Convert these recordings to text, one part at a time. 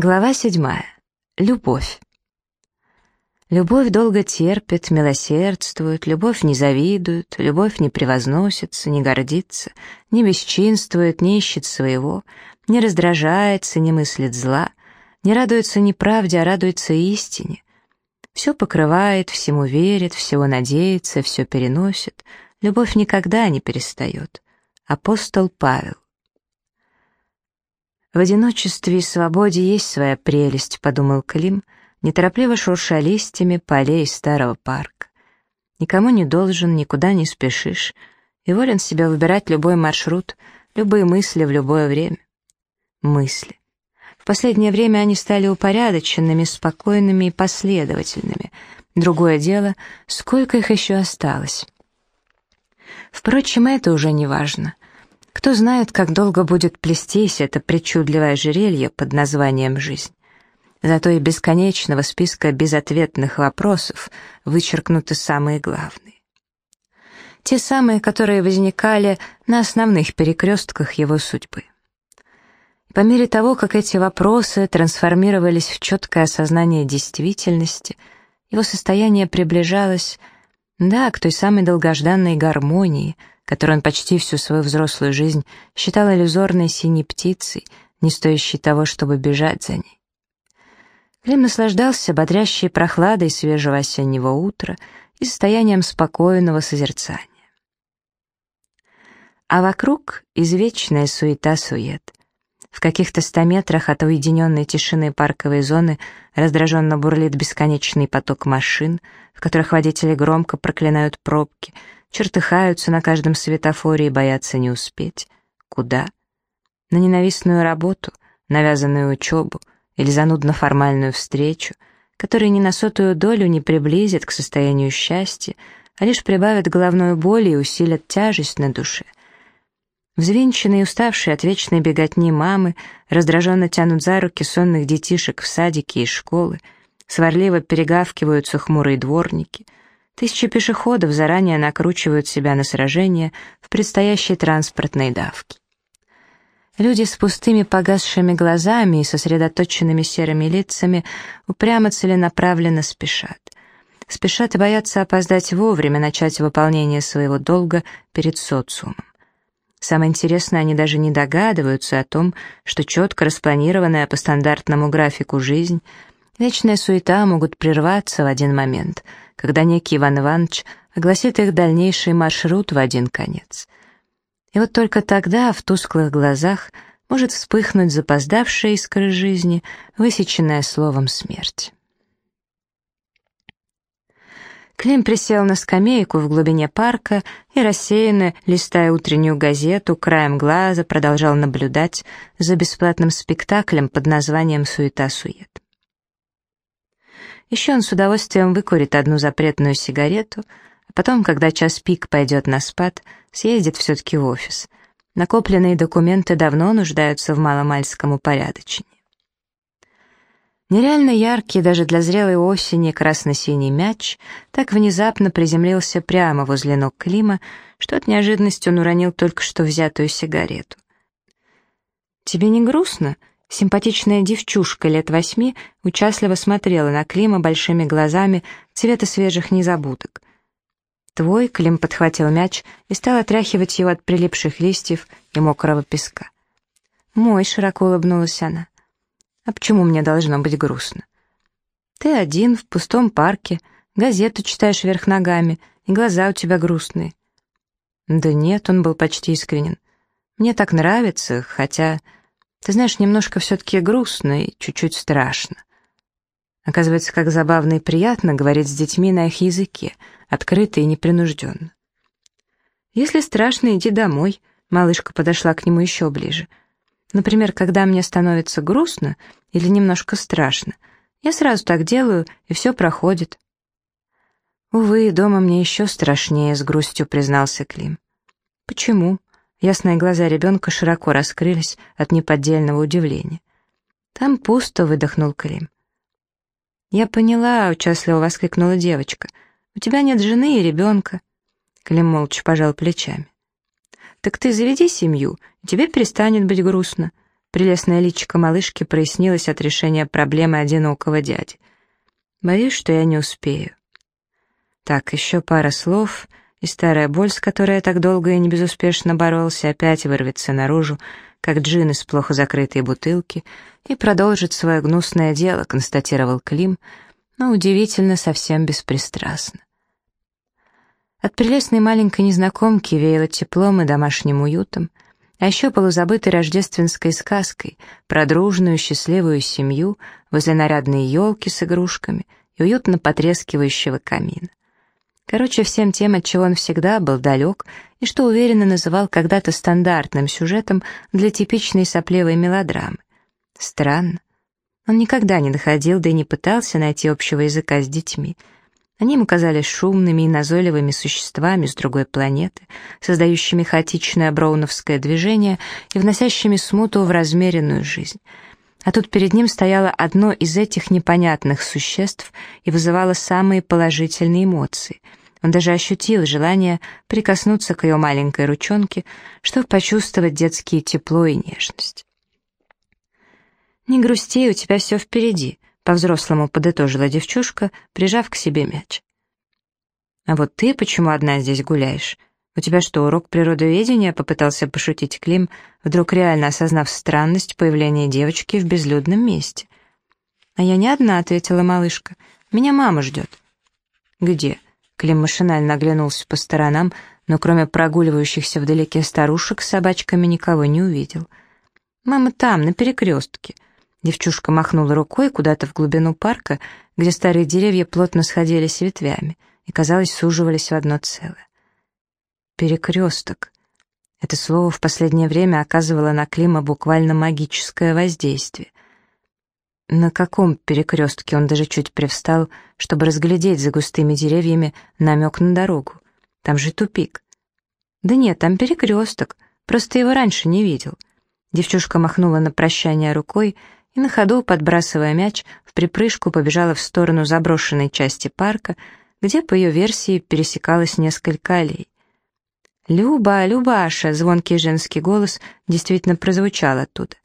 Глава седьмая. Любовь. Любовь долго терпит, милосердствует, любовь не завидует, любовь не превозносится, не гордится, не бесчинствует, не ищет своего, не раздражается, не мыслит зла, не радуется неправде, а радуется истине. Все покрывает, всему верит, всего надеется, все переносит. Любовь никогда не перестает. Апостол Павел. «В одиночестве и свободе есть своя прелесть», — подумал Клим, неторопливо шурша листьями по аллее старого парка. «Никому не должен, никуда не спешишь, и волен себя выбирать любой маршрут, любые мысли в любое время». Мысли. В последнее время они стали упорядоченными, спокойными и последовательными. Другое дело, сколько их еще осталось. Впрочем, это уже не важно. Кто знает, как долго будет плестись это причудливое ожерелье под названием «жизнь». Зато и бесконечного списка безответных вопросов вычеркнуты самые главные. Те самые, которые возникали на основных перекрестках его судьбы. По мере того, как эти вопросы трансформировались в четкое осознание действительности, его состояние приближалось, да, к той самой долгожданной гармонии — которую он почти всю свою взрослую жизнь считал иллюзорной синей птицей, не стоящей того, чтобы бежать за ней. Клим наслаждался бодрящей прохладой свежего осеннего утра и состоянием спокойного созерцания. А вокруг извечная суета-сует. В каких-то ста метрах от уединенной тишины парковой зоны раздраженно бурлит бесконечный поток машин, в которых водители громко проклинают пробки — чертыхаются на каждом светофоре и боятся не успеть. Куда? На ненавистную работу, навязанную учебу или занудно-формальную встречу, которая ни на сотую долю не приблизит к состоянию счастья, а лишь прибавит головную боль и усилит тяжесть на душе. Взвинченные и уставшие от вечной беготни мамы раздраженно тянут за руки сонных детишек в садике и школы, сварливо перегавкиваются хмурые дворники — Тысячи пешеходов заранее накручивают себя на сражение в предстоящей транспортной давке. Люди с пустыми погасшими глазами и сосредоточенными серыми лицами упрямо целенаправленно спешат. Спешат и боятся опоздать вовремя начать выполнение своего долга перед социумом. Самое интересное, они даже не догадываются о том, что четко распланированная по стандартному графику жизнь, вечная суета могут прерваться в один момент — когда некий Иван Иванович огласит их дальнейший маршрут в один конец. И вот только тогда в тусклых глазах может вспыхнуть запоздавшая искра жизни, высеченная словом «смерть». Клим присел на скамейку в глубине парка и, рассеянно, листая утреннюю газету, краем глаза продолжал наблюдать за бесплатным спектаклем под названием «Суета-сует». Еще он с удовольствием выкурит одну запретную сигарету, а потом, когда час пик пойдет на спад, съездит все-таки в офис. Накопленные документы давно нуждаются в маломальском упорядочении. Нереально яркий даже для зрелой осени красно-синий мяч так внезапно приземлился прямо возле ног Клима, что от неожиданности он уронил только что взятую сигарету. «Тебе не грустно?» Симпатичная девчушка лет восьми участливо смотрела на Клима большими глазами цвета свежих незабудок. «Твой?» — Клим подхватил мяч и стал отряхивать его от прилипших листьев и мокрого песка. «Мой», — широко улыбнулась она. «А почему мне должно быть грустно?» «Ты один, в пустом парке, газету читаешь вверх ногами, и глаза у тебя грустные». «Да нет», — он был почти искренен. «Мне так нравится, хотя...» Ты знаешь, немножко все-таки грустно и чуть-чуть страшно. Оказывается, как забавно и приятно говорить с детьми на их языке, открыто и непринужденно. Если страшно, иди домой. Малышка подошла к нему еще ближе. Например, когда мне становится грустно или немножко страшно, я сразу так делаю, и все проходит. «Увы, дома мне еще страшнее», — с грустью признался Клим. «Почему?» Ясные глаза ребенка широко раскрылись от неподдельного удивления. «Там пусто», — выдохнул Клим. «Я поняла», — участливо воскликнула девочка. «У тебя нет жены и ребенка». Клим молча пожал плечами. «Так ты заведи семью, и тебе перестанет быть грустно. Прелестное личико малышки прояснилось от решения проблемы одинокого дяди. Боюсь, что я не успею. Так, еще пара слов, и старая боль, с которой я так долго и не безуспешно боролся, опять вырвется наружу, как джин из плохо закрытой бутылки, и продолжит свое гнусное дело, констатировал Клим, но удивительно совсем беспристрастно. От прелестной маленькой незнакомки веяло теплом и домашним уютом, а еще полузабытой рождественской сказкой про дружную счастливую семью возле нарядной елки с игрушками и уютно потрескивающего камина. Короче, всем тем, от чего он всегда был далек и что уверенно называл когда-то стандартным сюжетом для типичной сопливой мелодрамы. Странно. Он никогда не доходил, да и не пытался найти общего языка с детьми — они ему казались шумными и назойливыми существами с другой планеты, создающими хаотичное броуновское движение и вносящими смуту в размеренную жизнь. А тут перед ним стояло одно из этих непонятных существ и вызывало самые положительные эмоции. Он даже ощутил желание прикоснуться к ее маленькой ручонке, чтобы почувствовать детские тепло и нежность. «Не грусти, у тебя все впереди», по-взрослому подытожила девчушка, прижав к себе мяч. «А вот ты почему одна здесь гуляешь? У тебя что, урок природоведения?» — попытался пошутить Клим, вдруг реально осознав странность появления девочки в безлюдном месте. «А я не одна», — ответила малышка. «Меня мама ждет». «Где?» — Клим машинально оглянулся по сторонам, но кроме прогуливающихся вдалеке старушек с собачками никого не увидел. «Мама там, на перекрестке». Девчушка махнула рукой куда-то в глубину парка, где старые деревья плотно сходились ветвями и, казалось, суживались в одно целое. Перекресток. Это слово в последнее время оказывало на Клима буквально магическое воздействие. На каком перекрестке он даже чуть привстал, чтобы разглядеть за густыми деревьями намек на дорогу? Там же тупик. Да нет, там перекресток, просто его раньше не видел. Девчушка махнула на прощание рукой, и на ходу, подбрасывая мяч, в припрыжку побежала в сторону заброшенной части парка, где, по ее версии, пересекалось несколько аллей. «Люба, Любаша!» — звонкий женский голос действительно прозвучал оттуда.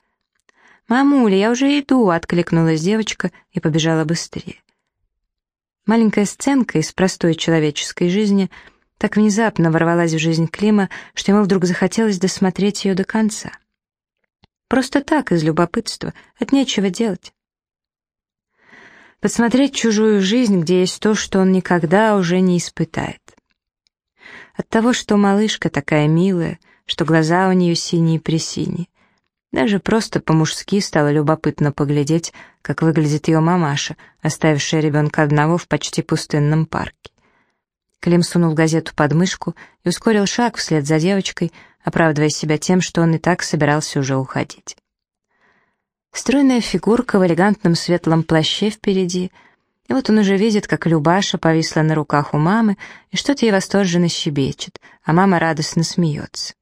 «Мамуля, я уже иду!» — откликнулась девочка и побежала быстрее. Маленькая сценка из простой человеческой жизни так внезапно ворвалась в жизнь Клима, что ему вдруг захотелось досмотреть ее до конца. Просто так, из любопытства, от нечего делать. Подсмотреть чужую жизнь, где есть то, что он никогда уже не испытает. От того, что малышка такая милая, что глаза у нее синие-пресиние. Даже просто по-мужски стало любопытно поглядеть, как выглядит ее мамаша, оставившая ребенка одного в почти пустынном парке. Клим сунул газету под мышку и ускорил шаг вслед за девочкой, оправдывая себя тем, что он и так собирался уже уходить. Стройная фигурка в элегантном светлом плаще впереди, и вот он уже видит, как Любаша повисла на руках у мамы и что-то ей восторженно щебечет, а мама радостно смеется.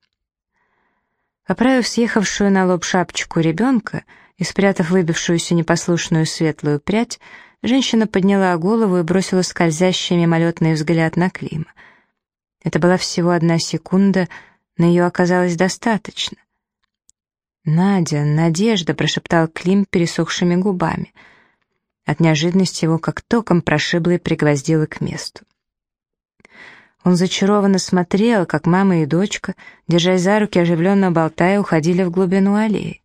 Поправив съехавшую на лоб шапочку ребенка и спрятав выбившуюся непослушную светлую прядь, женщина подняла голову и бросила скользящий мимолетный взгляд на Клима. Это была всего одна секунда — но ее оказалось достаточно. «Надя, Надежда!» — прошептал Клим пересохшими губами. От неожиданности его как током прошибло и пригвоздило к месту. Он зачарованно смотрел, как мама и дочка, держась за руки, оживленно болтая, уходили в глубину аллеи.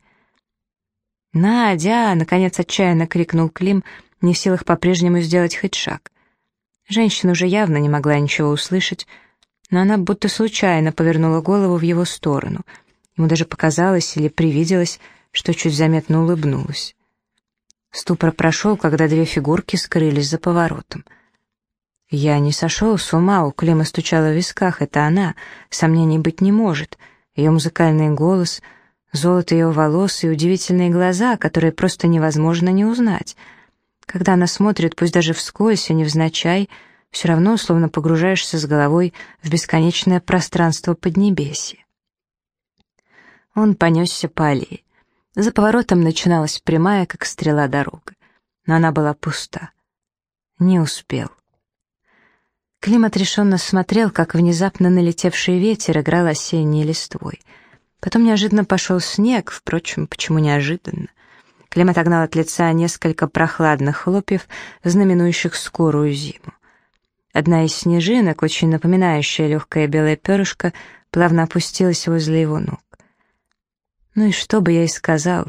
«Надя!» — наконец отчаянно крикнул Клим, не в силах по-прежнему сделать хоть шаг. Женщина уже явно не могла ничего услышать, но она будто случайно повернула голову в его сторону. Ему даже показалось или привиделось, что чуть заметно улыбнулась. Ступор прошел, когда две фигурки скрылись за поворотом. «Я не сошел с ума», — у Клима стучала в висках, «это она, сомнений быть не может». Ее музыкальный голос, золото ее волос и удивительные глаза, которые просто невозможно не узнать. Когда она смотрит, пусть даже вскользь и невзначай, — все равно словно погружаешься с головой в бесконечное пространство Поднебесья. Он понесся по аллее. За поворотом начиналась прямая, как стрела, дорога, но она была пуста. Не успел. Клим отрешенно смотрел, как внезапно налетевший ветер играл осенней листвой. Потом неожиданно пошел снег, впрочем, почему неожиданно? Клим отогнал от лица несколько прохладных хлопьев, знаменующих скорую зиму. Одна из снежинок, очень напоминающая легкое белое перышко, плавно опустилась возле его ног. «Ну и что бы я и сказал?»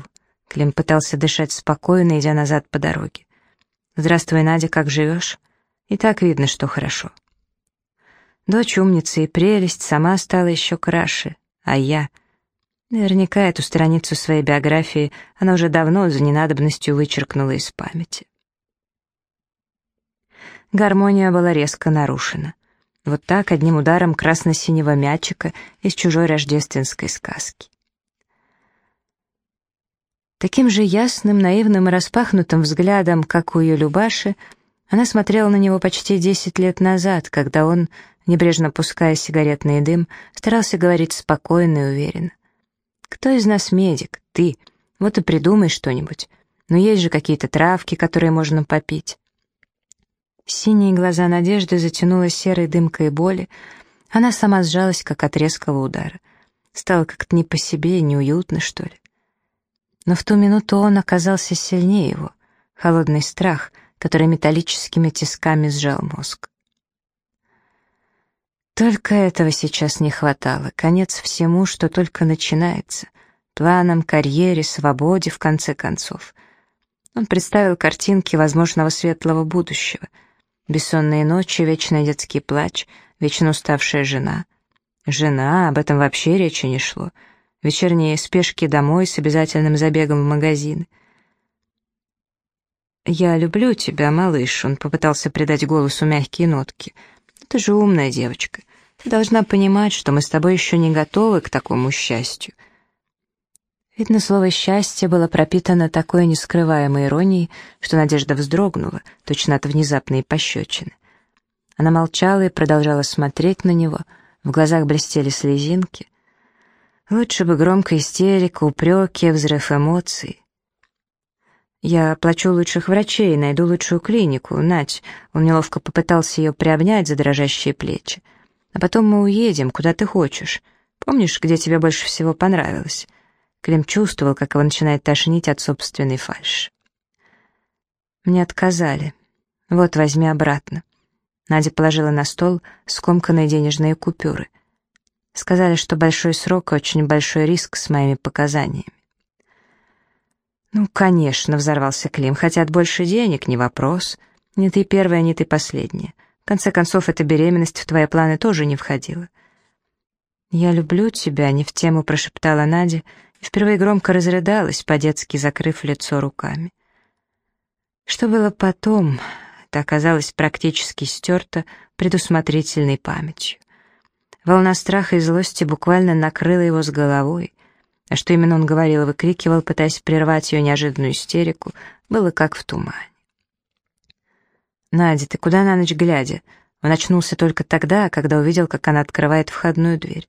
Клим пытался дышать спокойно, идя назад по дороге. «Здравствуй, Надя, как живешь?» «И так видно, что хорошо». Дочь умница и прелесть, сама стала еще краше, а я... Наверняка эту страницу своей биографии она уже давно за ненадобностью вычеркнула из памяти. Гармония была резко нарушена. Вот так, одним ударом красно-синего мячика из чужой рождественской сказки. Таким же ясным, наивным и распахнутым взглядом, как у ее Любаши, она смотрела на него почти десять лет назад, когда он, небрежно пуская сигаретный дым, старался говорить спокойно и уверенно. «Кто из нас медик? Ты. Вот и придумай что-нибудь. Но есть же какие-то травки, которые можно попить». Синие глаза Надежды затянуло серой дымкой боли. Она сама сжалась, как от резкого удара. Стало как-то не по себе, неуютно, что ли. Но в ту минуту он оказался сильнее его. Холодный страх, который металлическими тисками сжал мозг. Только этого сейчас не хватало. Конец всему, что только начинается. Планам, карьере, свободе, в конце концов. Он представил картинки возможного светлого будущего. Бессонные ночи, вечный детский плач, вечно уставшая жена. Жена, об этом вообще речи не шло — вечерние спешки домой с обязательным забегом в магазин. «Я люблю тебя, малыш», — он попытался придать голосу мягкие нотки. «Ты же умная девочка. Ты должна понимать, что мы с тобой еще не готовы к такому счастью». Видно, слово «счастье» было пропитано такой нескрываемой иронией, что Надежда вздрогнула, точно от внезапной пощечины. Она молчала и продолжала смотреть на него, в глазах блестели слезинки — Лучше бы громкая истерика, упреки, взрыв эмоций. «Я плачу лучших врачей, найду лучшую клинику, Надь». Он неловко попытался ее приобнять за дрожащие плечи. «А потом мы уедем, куда ты хочешь. Помнишь, где тебе больше всего понравилось?» Клим чувствовал, как его начинает тошнить от собственной фальши. «Мне отказали. Вот, возьми обратно». Надя положила на стол скомканные денежные купюры. Сказали, что большой срок и очень большой риск с моими показаниями. «Ну, конечно», — взорвался Клим, — «хотят больше денег, не вопрос. Не ты первая, не ты последняя. В конце концов, эта беременность в твои планы тоже не входила». «Я люблю тебя», — не в тему прошептала Надя, и впервые громко разрыдалась, по-детски закрыв лицо руками. Что было потом, это оказалось практически стерто предусмотрительной памятью. Волна страха и злости буквально накрыла его с головой. А что именно он говорил и выкрикивал, пытаясь прервать ее неожиданную истерику, было как в тумане. «Надя, ты куда на ночь глядя?» Он очнулся только тогда, когда увидел, как она открывает входную дверь.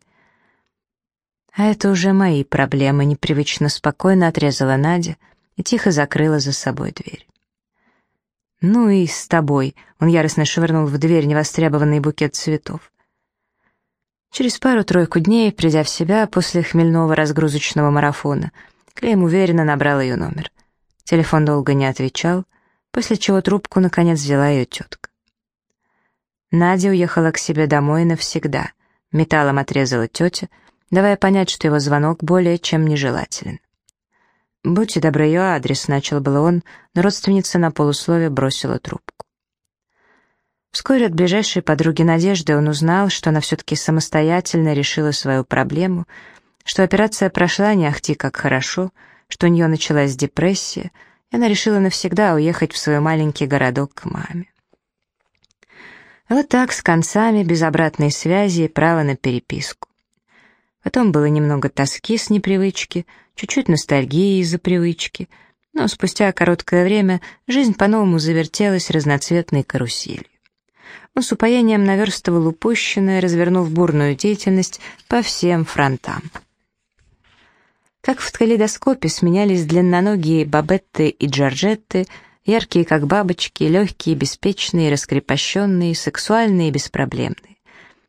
«А это уже мои проблемы», — непривычно спокойно отрезала Надя и тихо закрыла за собой дверь. «Ну и с тобой», — он яростно швырнул в дверь невостребованный букет цветов. Через пару-тройку дней, придя в себя после хмельного разгрузочного марафона, Клейм уверенно набрал ее номер. Телефон долго не отвечал, после чего трубку наконец взяла ее тетка. Надя уехала к себе домой навсегда. Металлом отрезала тетя, давая понять, что его звонок более чем нежелателен. «Будьте добры, ее адрес», — начал было он, но родственница на полуслове бросила трубку. Вскоре от ближайшей подруги Надежды он узнал, что она все-таки самостоятельно решила свою проблему, что операция прошла не ахти как хорошо, что у нее началась депрессия, и она решила навсегда уехать в свой маленький городок к маме. Вот так, с концами, без обратной связи и права на переписку. Потом было немного тоски с непривычки, чуть-чуть ностальгии из-за привычки, но спустя короткое время жизнь по-новому завертелась разноцветной каруселью. Он с упоением наверстывал упущенное, развернув бурную деятельность по всем фронтам. Как в калейдоскопе сменялись длинноногие бабетты и джорджетты, яркие как бабочки, легкие, беспечные, раскрепощенные, сексуальные и беспроблемные.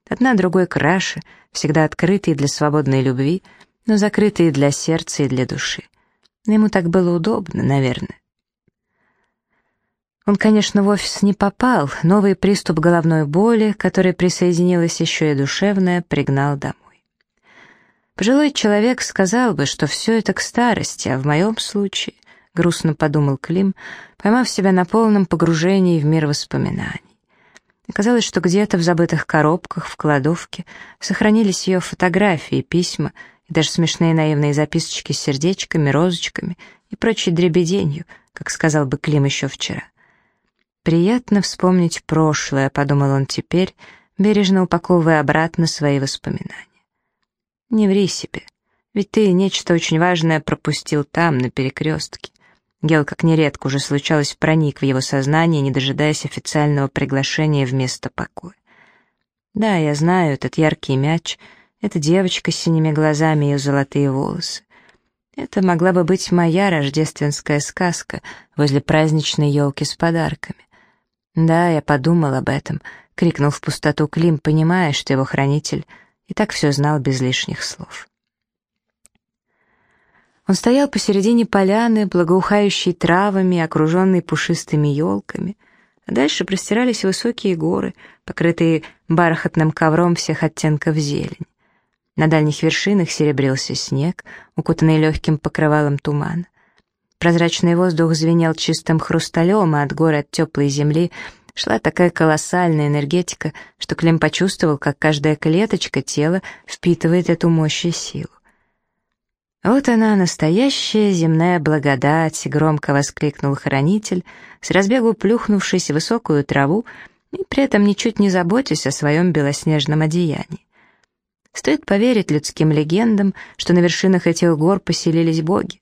Одна другой краше, всегда открытые для свободной любви, но закрытые для сердца и для души. Но ему так было удобно, наверное. Он, конечно, в офис не попал, новый приступ головной боли, который присоединилась еще и душевная, пригнал домой. Пожилой человек сказал бы, что все это к старости, а в моем случае, грустно подумал Клим, поймав себя на полном погружении в мир воспоминаний. Оказалось, что где-то в забытых коробках, в кладовке, сохранились ее фотографии, письма и даже смешные наивные записочки с сердечками, розочками и прочей дребеденью, как сказал бы Клим еще вчера. «Приятно вспомнить прошлое», — подумал он теперь, бережно упаковывая обратно свои воспоминания. «Не ври себе, ведь ты нечто очень важное пропустил там, на перекрестке. Гел, как нередко уже случалось, проник в его сознание, не дожидаясь официального приглашения в место покоя. Да, я знаю, этот яркий мяч, эта девочка с синими глазами и ее золотые волосы. Это могла бы быть моя рождественская сказка возле праздничной елки с подарками. Да, я подумал об этом, крикнул в пустоту Клим, понимая, что его хранитель и так все знал без лишних слов. Он стоял посередине поляны, благоухающей травами, окруженной пушистыми елками, а дальше простирались высокие горы, покрытые бархатным ковром всех оттенков зелень. На дальних вершинах серебрился снег, укутанный легким покрывалом тумана. Прозрачный воздух звенел чистым хрусталем, а от горы, от теплой земли шла такая колоссальная энергетика, что Клим почувствовал, как каждая клеточка тела впитывает эту мощь и силу. «Вот она, настоящая земная благодать!» — громко воскликнул хранитель, с разбегу плюхнувшись в высокую траву и при этом ничуть не заботясь о своем белоснежном одеянии. Стоит поверить людским легендам, что на вершинах этих гор поселились боги.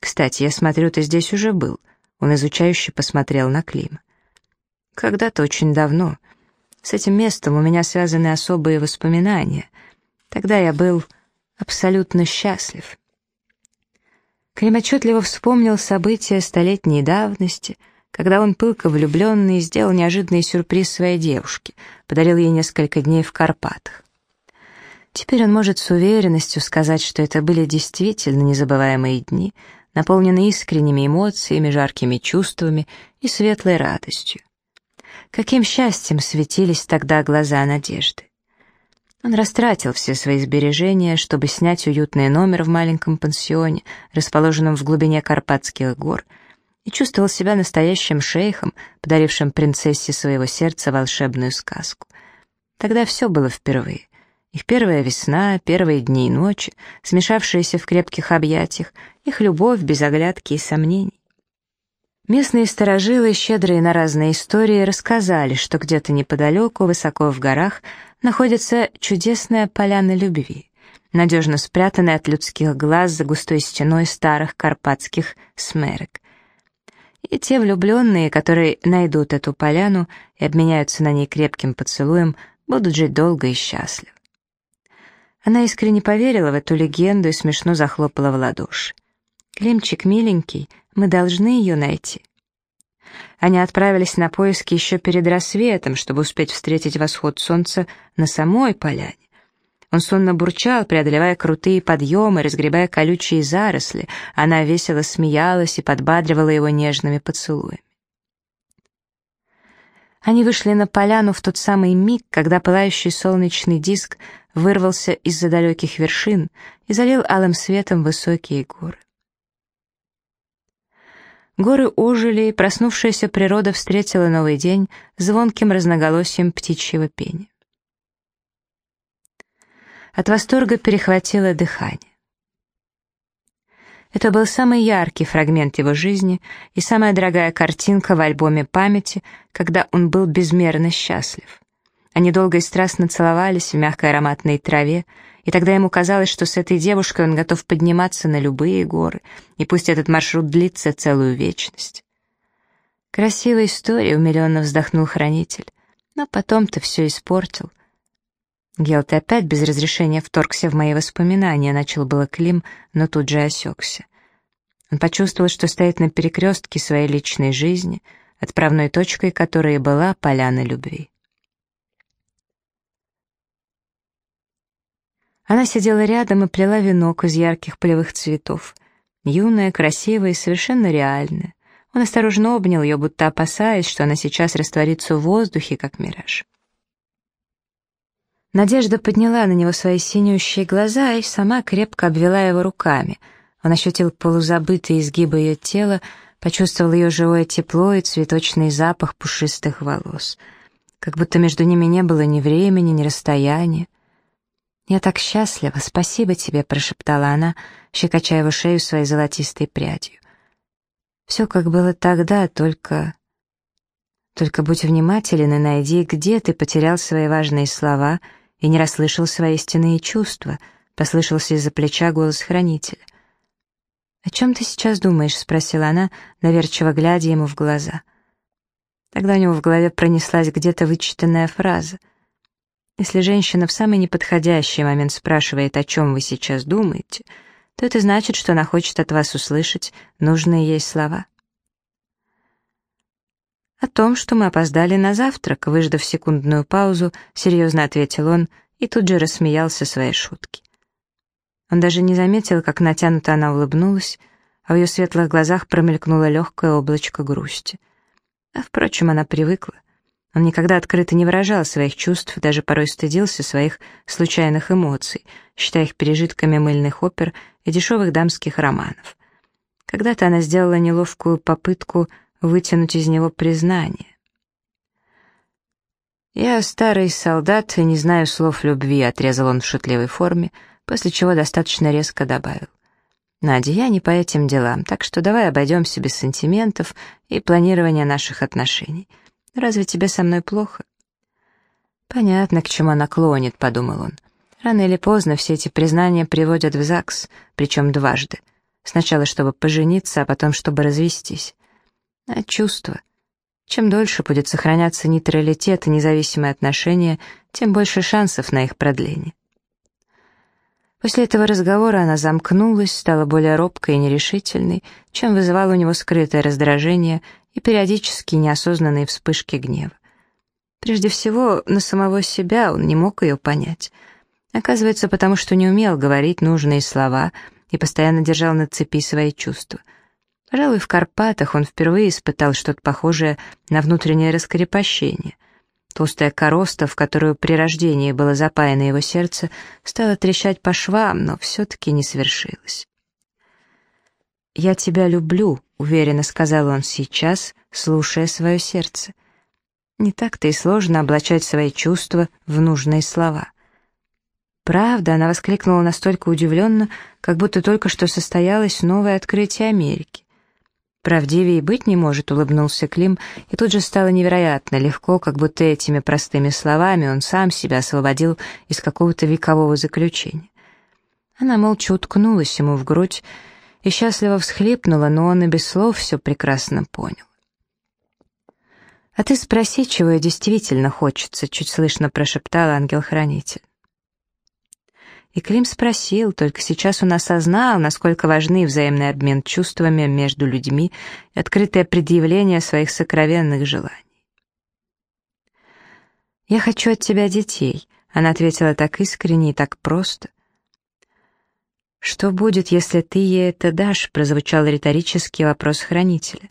Кстати, я смотрю, ты здесь уже был. Он изучающе посмотрел на Клима. Когда-то очень давно. С этим местом у меня связаны особые воспоминания. Тогда я был абсолютно счастлив. Клим отчетливо вспомнил события столетней давности, когда он пылко влюбленный сделал неожиданный сюрприз своей девушке, подарил ей несколько дней в Карпатах. Теперь он может с уверенностью сказать, что это были действительно незабываемые дни, наполненные искренними эмоциями, жаркими чувствами и светлой радостью. Каким счастьем светились тогда глаза надежды. Он растратил все свои сбережения, чтобы снять уютный номер в маленьком пансионе, расположенном в глубине Карпатских гор, и чувствовал себя настоящим шейхом, подарившим принцессе своего сердца волшебную сказку. Тогда все было впервые. Их первая весна, первые дни и ночи, смешавшиеся в крепких объятиях, их любовь без оглядки и сомнений. Местные сторожилы, щедрые на разные истории, рассказали, что где-то неподалеку, высоко в горах, находится чудесная поляна любви, надежно спрятанная от людских глаз за густой стеной старых карпатских смерек. И те влюбленные, которые найдут эту поляну и обменяются на ней крепким поцелуем, будут жить долго и счастливо. Она искренне поверила в эту легенду и смешно захлопала в ладоши. «Климчик, миленький, мы должны ее найти». Они отправились на поиски еще перед рассветом, чтобы успеть встретить восход солнца на самой поляне. Он сонно бурчал, преодолевая крутые подъемы, разгребая колючие заросли. Она весело смеялась и подбадривала его нежными поцелуями. Они вышли на поляну в тот самый миг, когда пылающий солнечный диск вырвался из-за далеких вершин и залил алым светом высокие горы. Горы ожили, проснувшаяся природа встретила новый день звонким разноголосием птичьего пения. От восторга перехватило дыхание. Это был самый яркий фрагмент его жизни и самая дорогая картинка в альбоме памяти, когда он был безмерно счастлив. Они долго и страстно целовались в мягкой ароматной траве, и тогда ему казалось, что с этой девушкой он готов подниматься на любые горы, и пусть этот маршрут длится целую вечность. Красивая история, умиленно вздохнул хранитель, но потом ты все испортил. Гел, ты опять без разрешения вторгся в мои воспоминания, начал было Клим, но тут же осекся. Он почувствовал, что стоит на перекрестке своей личной жизни, отправной точкой которой была поляна любви. Она сидела рядом и плела венок из ярких полевых цветов. Юная, красивая и совершенно реальная. Он осторожно обнял ее, будто опасаясь, что она сейчас растворится в воздухе, как мираж. Надежда подняла на него свои синющие глаза и сама крепко обвела его руками. Он ощутил полузабытые изгибы ее тела, почувствовал ее живое тепло и цветочный запах пушистых волос. Как будто между ними не было ни времени, ни расстояния. «Я так счастлива, спасибо тебе», — прошептала она, щекоча его шею своей золотистой прядью. «Все как было тогда, только...» «Только будь внимателен и найди, где ты потерял свои важные слова и не расслышал свои истинные чувства», — послышался из-за плеча голос хранителя. «О чем ты сейчас думаешь?» — спросила она, доверчиво глядя ему в глаза. Тогда у него в голове пронеслась где-то вычитанная фраза — если женщина в самый неподходящий момент спрашивает, о чем вы сейчас думаете, то это значит, что она хочет от вас услышать нужные ей слова. «О том, что мы опоздали на завтрак», выждав секундную паузу, серьезно ответил он и тут же рассмеялся своей шутки. Он даже не заметил, как натянуто она улыбнулась, а в ее светлых глазах промелькнуло легкое облачко грусти. А, впрочем, она привыкла. Он никогда открыто не выражал своих чувств, даже порой стыдился своих случайных эмоций, считая их пережитками мыльных опер и дешевых дамских романов. Когда-то она сделала неловкую попытку вытянуть из него признание. «Я старый солдат и не знаю слов любви», — отрезал он в шутливой форме, после чего достаточно резко добавил. «Надя, я не по этим делам, так что давай обойдемся без сантиментов и планирования наших отношений». Разве тебе со мной плохо?» «Понятно, к чему она клонит», — подумал он. «Рано или поздно все эти признания приводят в ЗАГС, причем дважды. Сначала, чтобы пожениться, а потом, чтобы развестись. А чувства? Чем дольше будет сохраняться нейтралитет и независимые отношения, тем больше шансов на их продление». После этого разговора она замкнулась, стала более робкой и нерешительной, чем вызывало у него скрытое раздражение и периодически неосознанные вспышки гнева. Прежде всего, на самого себя он не мог ее понять. Оказывается, потому что не умел говорить нужные слова и постоянно держал на цепи свои чувства. Пожалуй, в Карпатах он впервые испытал что-то похожее на внутреннее раскрепощение. Толстая короста, в которую при рождении было запаяно его сердце, стала трещать по швам, но все-таки не свершилась. «Я тебя люблю», — уверенно сказал он сейчас, слушая свое сердце. Не так-то и сложно облачать свои чувства в нужные слова. «Правда?» — она воскликнула настолько удивленно, как будто только что состоялось новое открытие Америки. «Правдивее быть не может», — улыбнулся Клим, и тут же стало невероятно легко, как будто этими простыми словами он сам себя освободил из какого-то векового заключения. Она молча уткнулась ему в грудь, и счастливо всхлипнула, но он и без слов все прекрасно понял. «А ты спроси, чего ей действительно хочется», — чуть слышно прошептал ангел-хранитель. И Клим спросил, только сейчас он осознал, насколько важны взаимный обмен чувствами между людьми и открытое предъявление своих сокровенных желаний. «Я хочу от тебя детей», — она ответила так искренне и так просто. «Что будет, если ты ей это дашь?» — прозвучал риторический вопрос хранителя.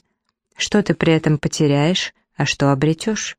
«Что ты при этом потеряешь, а что обретешь?»